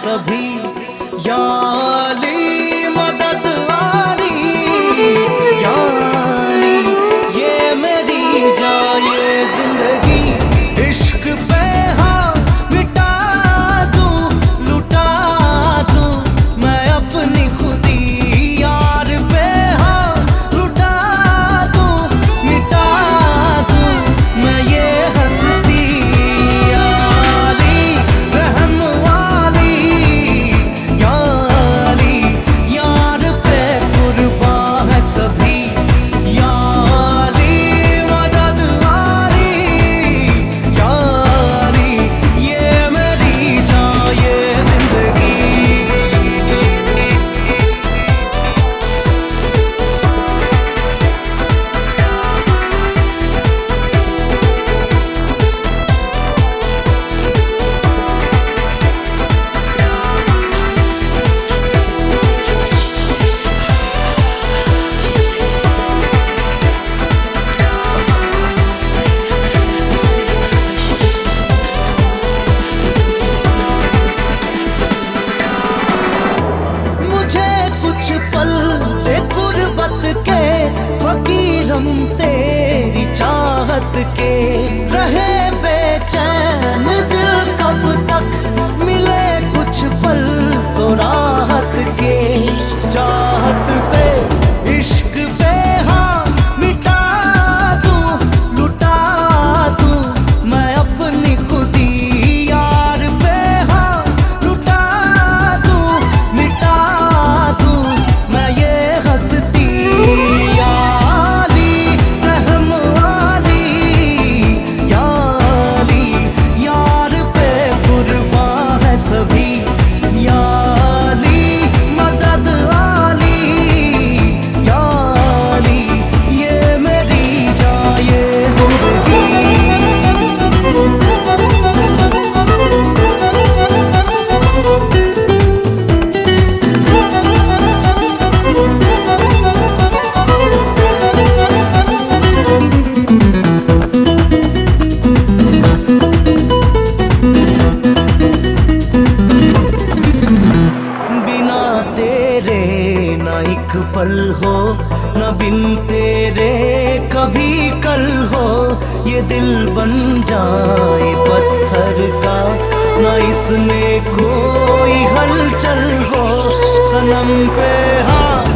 सभी यार के रहे। पल हो, न बिन तेरे कभी कल हो। ये दिल बन जाए पत्थर का, न इसमें कोई हलचल हो। सनम पे हाँ